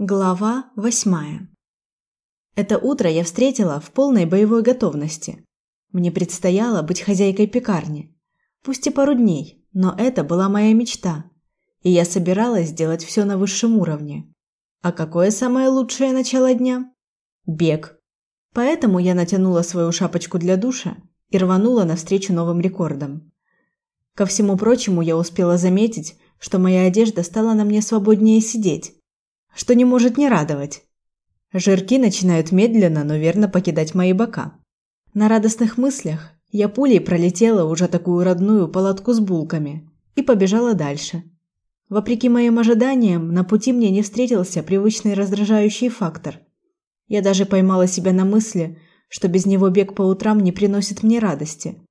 Глава восьмая. Это утро я встретила в полной боевой готовности. Мне предстояло быть хозяйкой пекарни. Пусть и пару дней, но это была моя мечта. И я собиралась сделать все на высшем уровне. А какое самое лучшее начало дня? Бег. Поэтому я натянула свою шапочку для душа и рванула навстречу новым рекордам. Ко всему прочему, я успела заметить, что моя одежда стала на мне свободнее сидеть что не может не радовать. Жирки начинают медленно, но верно покидать мои бока. На радостных мыслях я пулей пролетела уже такую родную палатку с булками и побежала дальше. Вопреки моим ожиданиям, на пути мне не встретился привычный раздражающий фактор. Я даже поймала себя на мысли, что без него бег по утрам не приносит мне радости.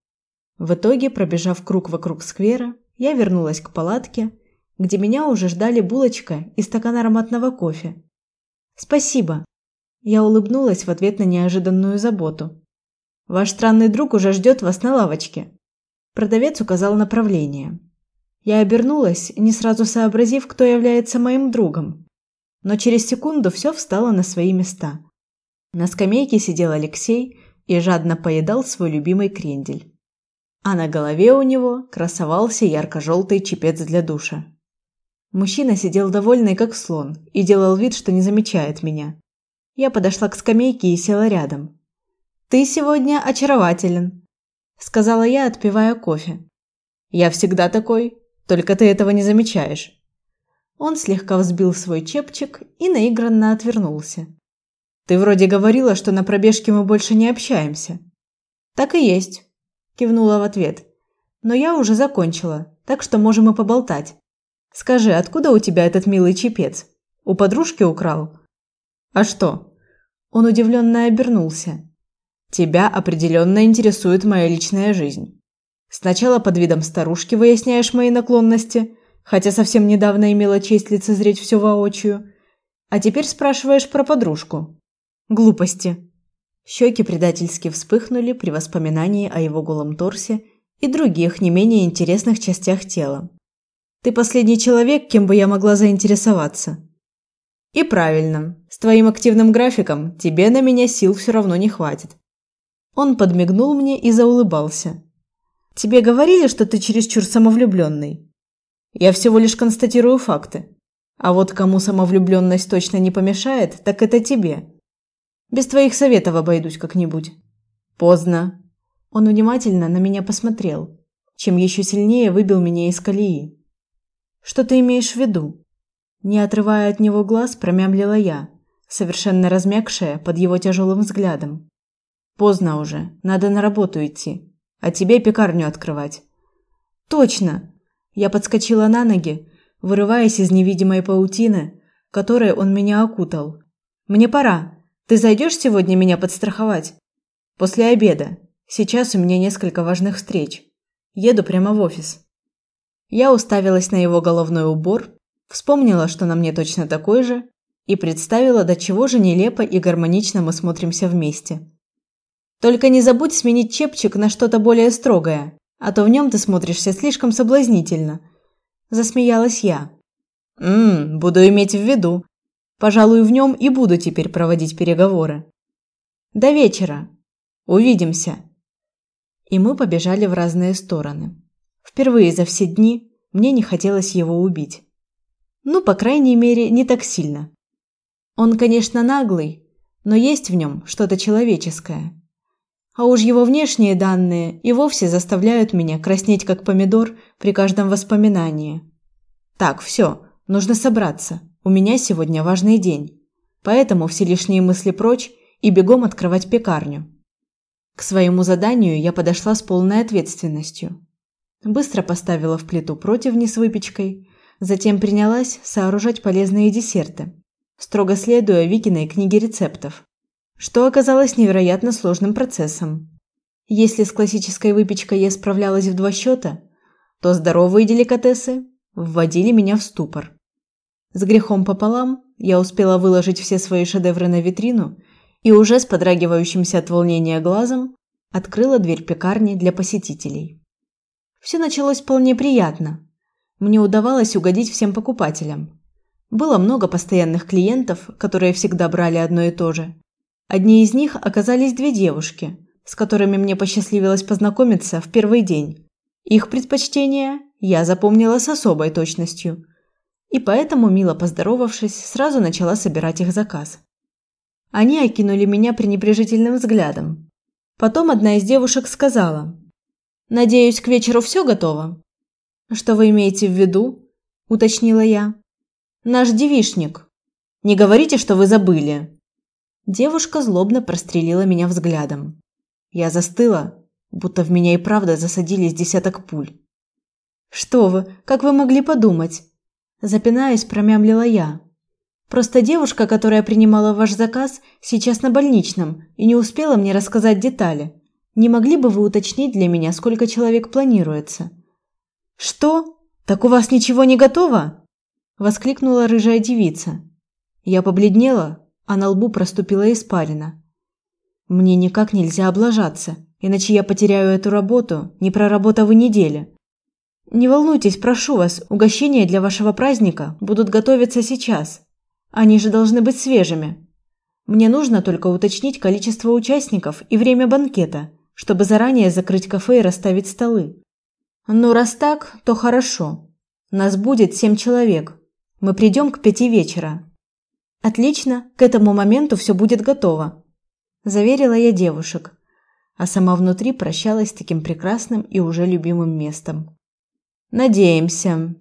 В итоге, пробежав круг вокруг сквера, я вернулась к палатке где меня уже ждали булочка и стакан ароматного кофе. Спасибо. Я улыбнулась в ответ на неожиданную заботу. Ваш странный друг уже ждет вас на лавочке. Продавец указал направление. Я обернулась, не сразу сообразив, кто является моим другом. Но через секунду все встало на свои места. На скамейке сидел Алексей и жадно поедал свой любимый крендель. А на голове у него красовался ярко-желтый чепец для душа. Мужчина сидел довольный, как слон, и делал вид, что не замечает меня. Я подошла к скамейке и села рядом. «Ты сегодня очарователен», – сказала я, отпивая кофе. «Я всегда такой, только ты этого не замечаешь». Он слегка взбил свой чепчик и наигранно отвернулся. «Ты вроде говорила, что на пробежке мы больше не общаемся». «Так и есть», – кивнула в ответ. «Но я уже закончила, так что можем и поболтать». Скажи, откуда у тебя этот милый чепец? У подружки украл? А что? Он удивленно обернулся. Тебя определенно интересует моя личная жизнь. Сначала под видом старушки выясняешь мои наклонности, хотя совсем недавно имела честь лицезреть все воочию, а теперь спрашиваешь про подружку. Глупости. Щеки предательски вспыхнули при воспоминании о его голом торсе и других не менее интересных частях тела. Ты последний человек, кем бы я могла заинтересоваться. И правильно. С твоим активным графиком тебе на меня сил все равно не хватит. Он подмигнул мне и заулыбался. Тебе говорили, что ты чересчур самовлюбленный? Я всего лишь констатирую факты. А вот кому самовлюбленность точно не помешает, так это тебе. Без твоих советов обойдусь как-нибудь. Поздно. Он внимательно на меня посмотрел, чем еще сильнее выбил меня из колеи. Что ты имеешь в виду? Не отрывая от него глаз, промямлила я, совершенно размякшая под его тяжелым взглядом. Поздно уже, надо на работу идти, а тебе пекарню открывать. Точно. Я подскочила на ноги, вырываясь из невидимой паутины, которой он меня окутал. Мне пора. Ты зайдешь сегодня меня подстраховать? После обеда. Сейчас у меня несколько важных встреч. Еду прямо в офис. Я уставилась на его головной убор, вспомнила, что на мне точно такой же, и представила, до чего же нелепо и гармонично мы смотримся вместе. Только не забудь сменить чепчик на что-то более строгое, а то в нем ты смотришься слишком соблазнительно. Засмеялась я. Мм, буду иметь в виду. Пожалуй, в нем и буду теперь проводить переговоры. До вечера. Увидимся. И мы побежали в разные стороны. Впервые за все дни мне не хотелось его убить. Ну, по крайней мере, не так сильно. Он, конечно, наглый, но есть в нем что-то человеческое. А уж его внешние данные и вовсе заставляют меня краснеть как помидор при каждом воспоминании. Так, все, нужно собраться. У меня сегодня важный день. Поэтому все лишние мысли прочь и бегом открывать пекарню. К своему заданию я подошла с полной ответственностью. Быстро поставила в плиту противни с выпечкой, затем принялась сооружать полезные десерты, строго следуя Викиной книге рецептов, что оказалось невероятно сложным процессом. Если с классической выпечкой я справлялась в два счета, то здоровые деликатесы вводили меня в ступор. С грехом пополам я успела выложить все свои шедевры на витрину и уже с подрагивающимся от волнения глазом открыла дверь пекарни для посетителей. Все началось вполне приятно. Мне удавалось угодить всем покупателям. Было много постоянных клиентов, которые всегда брали одно и то же. Одни из них оказались две девушки, с которыми мне посчастливилось познакомиться в первый день. Их предпочтения я запомнила с особой точностью. И поэтому, мило поздоровавшись, сразу начала собирать их заказ. Они окинули меня пренебрежительным взглядом. Потом одна из девушек сказала: "Надеюсь, к вечеру все готово". "Что вы имеете в виду?" уточнила я. "Наш девишник. Не говорите, что вы забыли". Девушка злобно прострелила меня взглядом. Я застыла, будто в меня и правда засадились десяток пуль. Что вы? Как вы могли подумать? Запинаясь, промямлила я. Просто девушка, которая принимала ваш заказ, сейчас на больничном и не успела мне рассказать детали. Не могли бы вы уточнить для меня, сколько человек планируется? Что? Так у вас ничего не готово? воскликнула рыжая девица. Я побледнела, а на лбу проступила испарина. Мне никак нельзя облажаться, иначе я потеряю эту работу, не проработав и недели. Не волнуйтесь, прошу вас, угощения для вашего праздника будут готовиться сейчас. Они же должны быть свежими. Мне нужно только уточнить количество участников и время банкета, чтобы заранее закрыть кафе и расставить столы. Ну, раз так, то хорошо. Нас будет семь человек. Мы придем к пяти вечера. Отлично, к этому моменту все будет готово, заверила я девушек, а сама внутри прощалась с таким прекрасным и уже любимым местом. Надеемся.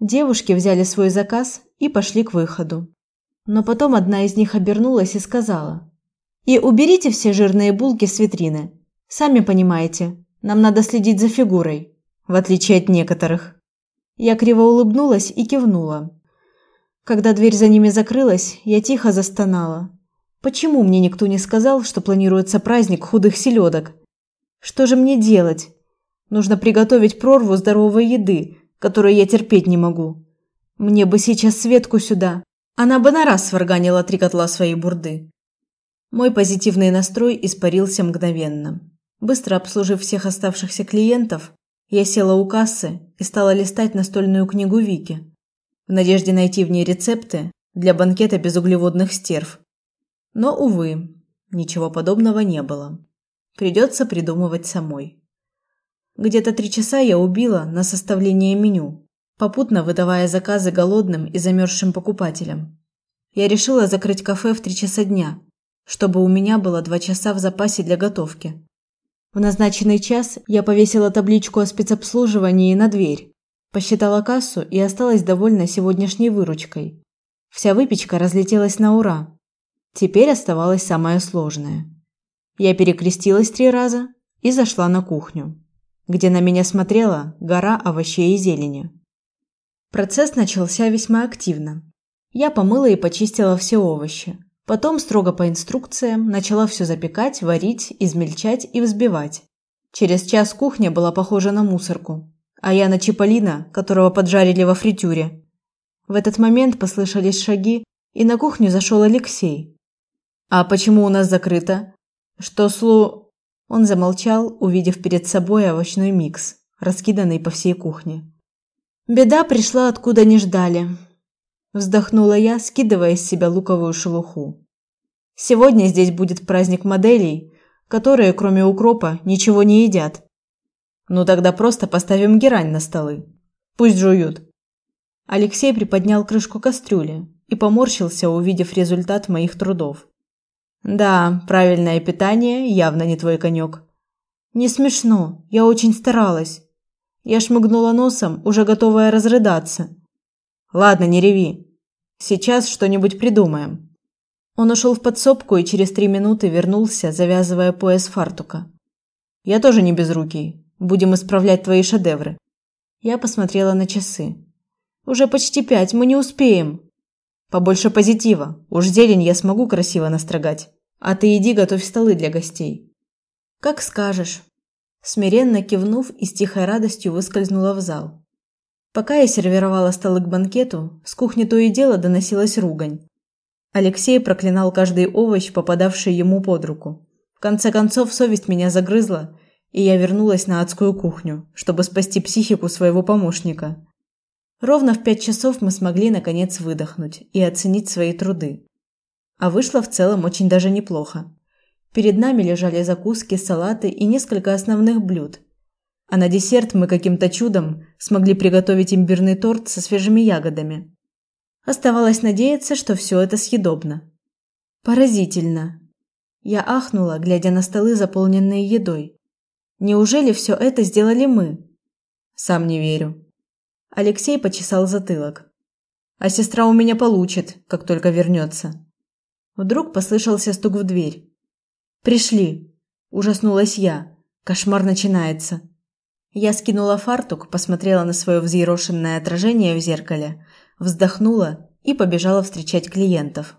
Девушки взяли свой заказ и пошли к выходу. Но потом одна из них обернулась и сказала: "И уберите все жирные булки с витрины. Сами понимаете, нам надо следить за фигурой, в отличие от некоторых". Я криво улыбнулась и кивнула. Когда дверь за ними закрылась, я тихо застонала. Почему мне никто не сказал, что планируется праздник худых селедок? Что же мне делать? Нужно приготовить прорву здоровой еды, которую я терпеть не могу. Мне бы сейчас Светку сюда. Она бы на раз сварганила три котла своей бурды. Мой позитивный настрой испарился мгновенно. Быстро обслужив всех оставшихся клиентов, я села у кассы и стала листать настольную книгу Вики, в надежде найти в ней рецепты для банкета без углеводных стерв. Но, увы, ничего подобного не было. Придется придумывать самой. Где-то три часа я убила на составление меню, попутно выдавая заказы голодным и замерзшим покупателям. Я решила закрыть кафе в три часа дня, чтобы у меня было два часа в запасе для готовки. В назначенный час я повесила табличку о спецобслуживании на дверь, посчитала кассу и осталась довольна сегодняшней выручкой. Вся выпечка разлетелась на ура. Теперь оставалось самое сложное. Я перекрестилась три раза и зашла на кухню где на меня смотрела гора овощей и зелени. Процесс начался весьма активно. Я помыла и почистила все овощи. Потом строго по инструкциям начала все запекать, варить, измельчать и взбивать. Через час кухня была похожа на мусорку, а я на чиполлино, которого поджарили во фритюре. В этот момент послышались шаги, и на кухню зашел Алексей. А почему у нас закрыто? Что слу он замолчал, увидев перед собой овощной микс, раскиданный по всей кухне. Беда пришла откуда не ждали. Вздохнула я, скидывая с себя луковую шелуху. Сегодня здесь будет праздник моделей, которые, кроме укропа, ничего не едят. Ну тогда просто поставим герань на столы. Пусть жуют. Алексей приподнял крышку кастрюли и поморщился, увидев результат моих трудов. Да, правильное питание явно не твой конек. Не смешно, я очень старалась. Я шмыгнула носом, уже готовая разрыдаться. Ладно, не реви. Сейчас что-нибудь придумаем. Он ушел в подсобку и через три минуты вернулся, завязывая пояс фартука. Я тоже не безрукий. Будем исправлять твои шедевры. Я посмотрела на часы. Уже почти пять, мы не успеем. Побольше позитива. Уж зелень я смогу красиво настрогать. А ты иди готовь столы для гостей. Как скажешь. Смиренно кивнув и с тихой радостью выскользнула в зал. Пока я сервировала столы к банкету, с кухни то и дело доносилась ругань. Алексей проклинал каждый овощ, попадавший ему под руку. В конце концов совесть меня загрызла, и я вернулась на адскую кухню, чтобы спасти психику своего помощника. Ровно в пять часов мы смогли наконец выдохнуть и оценить свои труды. А вышло в целом очень даже неплохо. Перед нами лежали закуски, салаты и несколько основных блюд. А на десерт мы каким-то чудом смогли приготовить имбирный торт со свежими ягодами. Оставалось надеяться, что все это съедобно. Поразительно. Я ахнула, глядя на столы, заполненные едой. Неужели все это сделали мы? Сам не верю. Алексей почесал затылок. А сестра у меня получит, как только вернется. Вдруг послышался стук в дверь. Пришли. Ужаснулась я. Кошмар начинается. Я скинула фартук, посмотрела на свое взъерошенное отражение в зеркале, вздохнула и побежала встречать клиентов.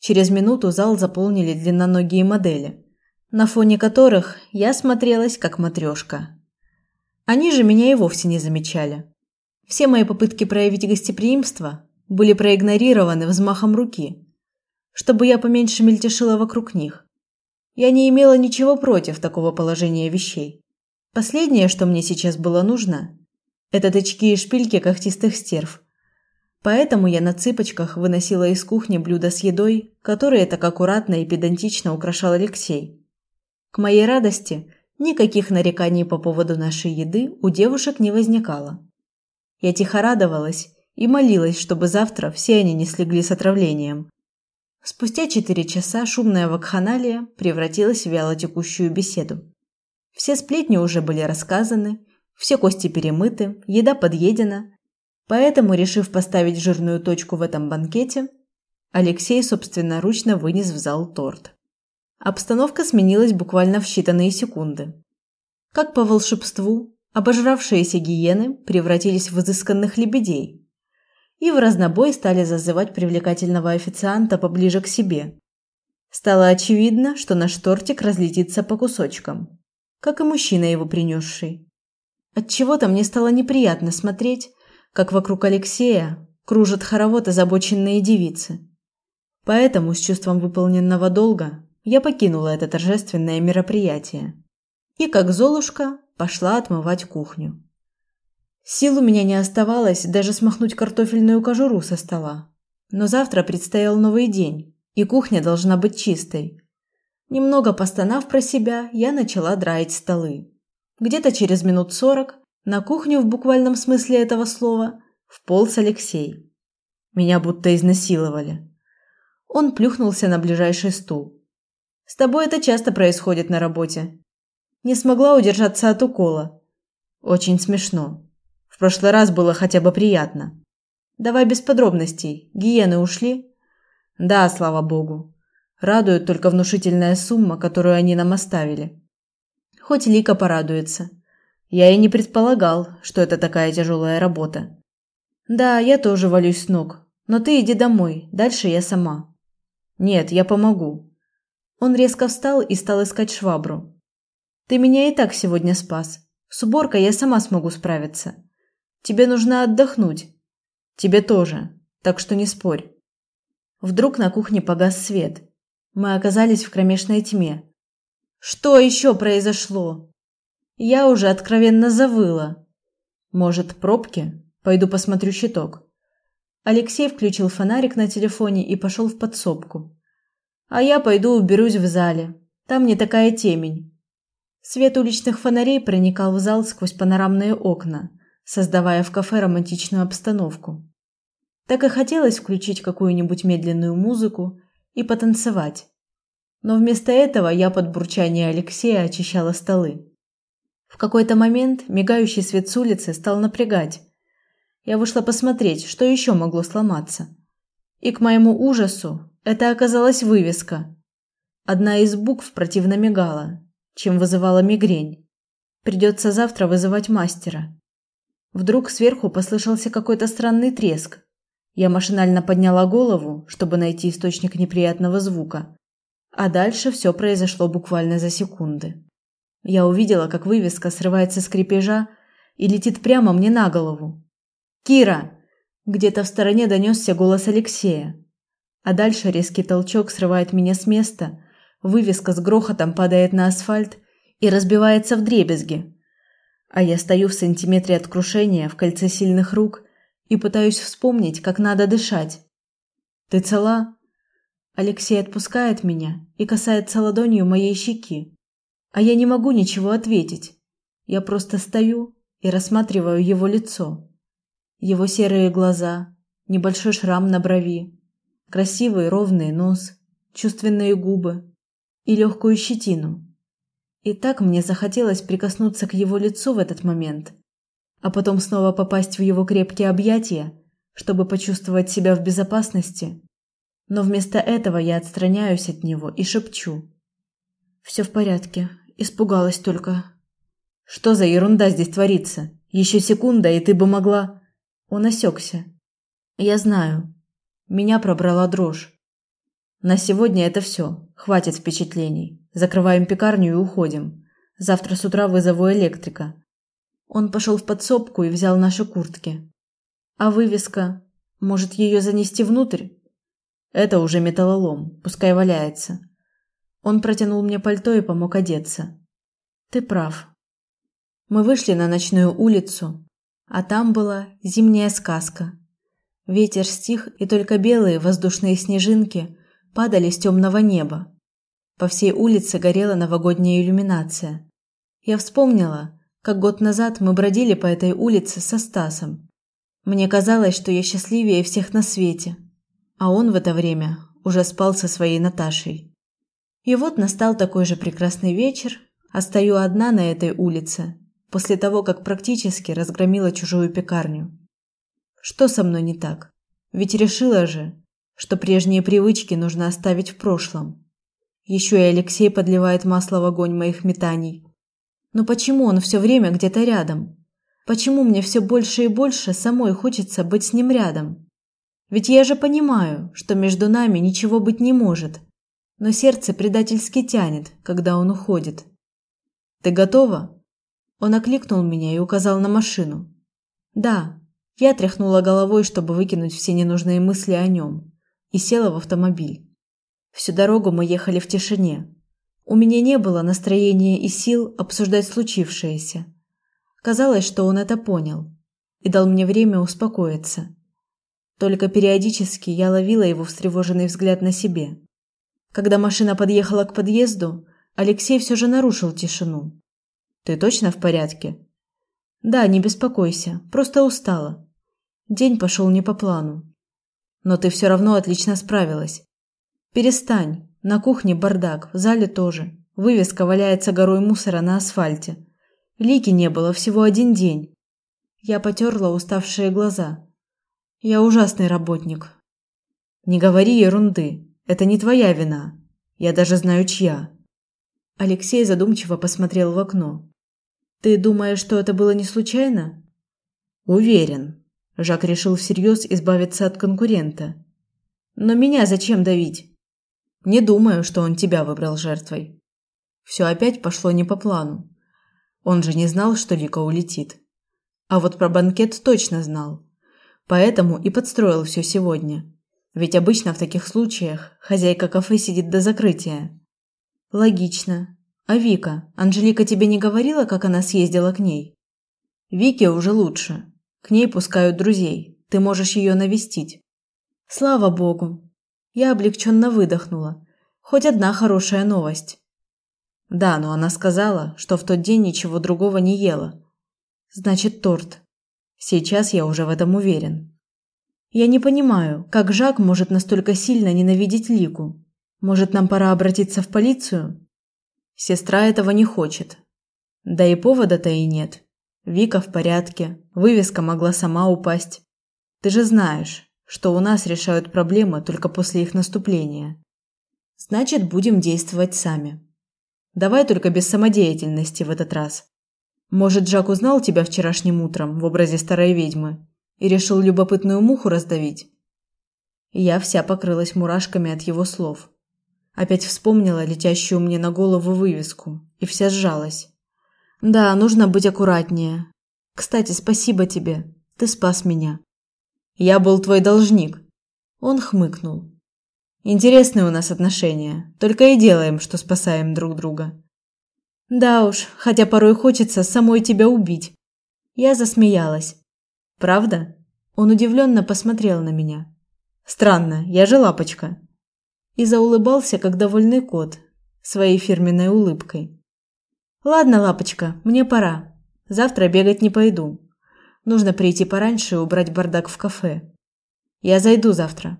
Через минуту зал заполнили длинноногие модели, на фоне которых я смотрелась как матрешка. Они же меня и вовсе не замечали. Все мои попытки проявить гостеприимство были проигнорированы взмахом руки, чтобы я поменьше мельтешила вокруг них. Я не имела ничего против такого положения вещей. Последнее, что мне сейчас было нужно, это тычки и шпильки когтистых стерв. Поэтому я на цыпочках выносила из кухни блюда с едой, которые так аккуратно и педантично украшал Алексей. К моей радости, никаких нареканий по поводу нашей еды у девушек не возникало. Я тихо радовалась и молилась, чтобы завтра все они не слегли с отравлением. Спустя четыре часа шумная вакханалия превратилась в вялотекущую беседу. Все сплетни уже были рассказаны, все кости перемыты, еда подъедена. Поэтому, решив поставить жирную точку в этом банкете, Алексей собственноручно вынес в зал торт. Обстановка сменилась буквально в считанные секунды. Как по волшебству, Обожравшиеся гиены превратились в изысканных лебедей и в разнобой стали зазывать привлекательного официанта поближе к себе. Стало очевидно, что наш тортик разлетится по кусочкам, как и мужчина его принесший. Отчего-то мне стало неприятно смотреть, как вокруг Алексея кружат хоровод озабоченные девицы. Поэтому с чувством выполненного долга я покинула это торжественное мероприятие. И как Золушка пошла отмывать кухню. Сил у меня не оставалось даже смахнуть картофельную кожуру со стола. Но завтра предстоял новый день, и кухня должна быть чистой. Немного постанав про себя, я начала драить столы. Где-то через минут сорок на кухню в буквальном смысле этого слова вполз Алексей. Меня будто изнасиловали. Он плюхнулся на ближайший стул. С тобой это часто происходит на работе. Не смогла удержаться от укола. Очень смешно. В прошлый раз было хотя бы приятно. Давай без подробностей. Гиены ушли? Да, слава богу. Радует только внушительная сумма, которую они нам оставили. Хоть Лика порадуется. Я и не предполагал, что это такая тяжелая работа. Да, я тоже валюсь с ног. Но ты иди домой, дальше я сама. Нет, я помогу. Он резко встал и стал искать швабру. Ты меня и так сегодня спас. С уборкой я сама смогу справиться. Тебе нужно отдохнуть. Тебе тоже. Так что не спорь. Вдруг на кухне погас свет. Мы оказались в кромешной тьме. Что еще произошло? Я уже откровенно завыла. Может, пробки? Пойду посмотрю щиток. Алексей включил фонарик на телефоне и пошел в подсобку. А я пойду уберусь в зале. Там не такая темень. Свет уличных фонарей проникал в зал сквозь панорамные окна, создавая в кафе романтичную обстановку. Так и хотелось включить какую-нибудь медленную музыку и потанцевать. Но вместо этого я под бурчание Алексея очищала столы. В какой-то момент мигающий свет с улицы стал напрягать. Я вышла посмотреть, что еще могло сломаться. И к моему ужасу это оказалась вывеска. Одна из букв противно мигала, чем вызывала мигрень. Придется завтра вызывать мастера. Вдруг сверху послышался какой-то странный треск. Я машинально подняла голову, чтобы найти источник неприятного звука. А дальше все произошло буквально за секунды. Я увидела, как вывеска срывается с крепежа и летит прямо мне на голову. «Кира!» Где-то в стороне донесся голос Алексея. А дальше резкий толчок срывает меня с места, Вывеска с грохотом падает на асфальт и разбивается в дребезги. А я стою в сантиметре от крушения в кольце сильных рук и пытаюсь вспомнить, как надо дышать. Ты цела? Алексей отпускает меня и касается ладонью моей щеки. А я не могу ничего ответить. Я просто стою и рассматриваю его лицо. Его серые глаза, небольшой шрам на брови, красивый ровный нос, чувственные губы и легкую щетину. И так мне захотелось прикоснуться к его лицу в этот момент, а потом снова попасть в его крепкие объятия, чтобы почувствовать себя в безопасности. Но вместо этого я отстраняюсь от него и шепчу: «Все в порядке, испугалась только". Что за ерунда здесь творится? Еще секунда, и ты бы могла Он осекся. Я знаю. Меня пробрала дрожь. На сегодня это все. Хватит впечатлений. Закрываем пекарню и уходим. Завтра с утра вызову электрика. Он пошел в подсобку и взял наши куртки. А вывеска, может, ее занести внутрь? Это уже металлолом, пускай валяется. Он протянул мне пальто и помог одеться. Ты прав. Мы вышли на ночную улицу, а там была зимняя сказка. Ветер стих, и только белые воздушные снежинки падали с темного неба. По всей улице горела новогодняя иллюминация. Я вспомнила, как год назад мы бродили по этой улице со Стасом. Мне казалось, что я счастливее всех на свете, а он в это время уже спал со своей Наташей. И вот настал такой же прекрасный вечер, а стою одна на этой улице, после того, как практически разгромила чужую пекарню. Что со мной не так? Ведь решила же, что прежние привычки нужно оставить в прошлом. Еще и Алексей подливает масло в огонь моих метаний. Но почему он все время где-то рядом? Почему мне все больше и больше самой хочется быть с ним рядом? Ведь я же понимаю, что между нами ничего быть не может. Но сердце предательски тянет, когда он уходит. Ты готова? Он окликнул меня и указал на машину. Да, я тряхнула головой, чтобы выкинуть все ненужные мысли о нем, и села в автомобиль. Всю дорогу мы ехали в тишине. У меня не было настроения и сил обсуждать случившееся. Казалось, что он это понял и дал мне время успокоиться. Только периодически я ловила его встревоженный взгляд на себе. Когда машина подъехала к подъезду, Алексей все же нарушил тишину. Ты точно в порядке? Да, не беспокойся, просто устала. День пошел не по плану. Но ты все равно отлично справилась. Перестань. На кухне бардак, в зале тоже. Вывеска валяется горой мусора на асфальте. Лики не было всего один день. Я потерла уставшие глаза. Я ужасный работник. Не говори ерунды. Это не твоя вина. Я даже знаю чья. Алексей задумчиво посмотрел в окно. Ты думаешь, что это было не случайно? Уверен. Жак решил всерьез избавиться от конкурента. Но меня зачем давить? Не думаю, что он тебя выбрал жертвой. Все опять пошло не по плану. Он же не знал, что Лика улетит. А вот про банкет точно знал. Поэтому и подстроил все сегодня. Ведь обычно в таких случаях хозяйка кафе сидит до закрытия. Логично. А Вика, Анжелика тебе не говорила, как она съездила к ней? Вике уже лучше. К ней пускают друзей. Ты можешь ее навестить. Слава богу. Я облегченно выдохнула. Хоть одна хорошая новость. Да, но она сказала, что в тот день ничего другого не ела. Значит, торт. Сейчас я уже в этом уверен. Я не понимаю, как Жак может настолько сильно ненавидеть Лику. Может, нам пора обратиться в полицию? Сестра этого не хочет. Да и повода-то и нет. Вика в порядке, вывеска могла сама упасть. Ты же знаешь, что у нас решают проблемы только после их наступления. Значит, будем действовать сами. Давай только без самодеятельности в этот раз. Может, Жак узнал тебя вчерашним утром в образе старой ведьмы и решил любопытную муху раздавить? Я вся покрылась мурашками от его слов. Опять вспомнила летящую мне на голову вывеску и вся сжалась. Да, нужно быть аккуратнее. Кстати, спасибо тебе. Ты спас меня. Я был твой должник. Он хмыкнул. Интересные у нас отношения. Только и делаем, что спасаем друг друга. Да уж, хотя порой хочется самой тебя убить. Я засмеялась. Правда? Он удивленно посмотрел на меня. Странно, я же лапочка. И заулыбался, как довольный кот, своей фирменной улыбкой. Ладно, лапочка, мне пора. Завтра бегать не пойду. Нужно прийти пораньше и убрать бардак в кафе. Я зайду завтра.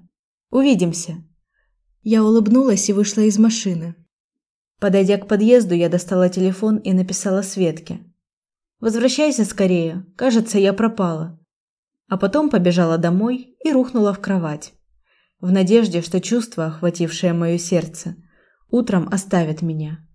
Увидимся. Я улыбнулась и вышла из машины. Подойдя к подъезду, я достала телефон и написала Светке: "Возвращайся скорее, кажется, я пропала". А потом побежала домой и рухнула в кровать, в надежде, что чувство, охватившее моё сердце, утром оставит меня.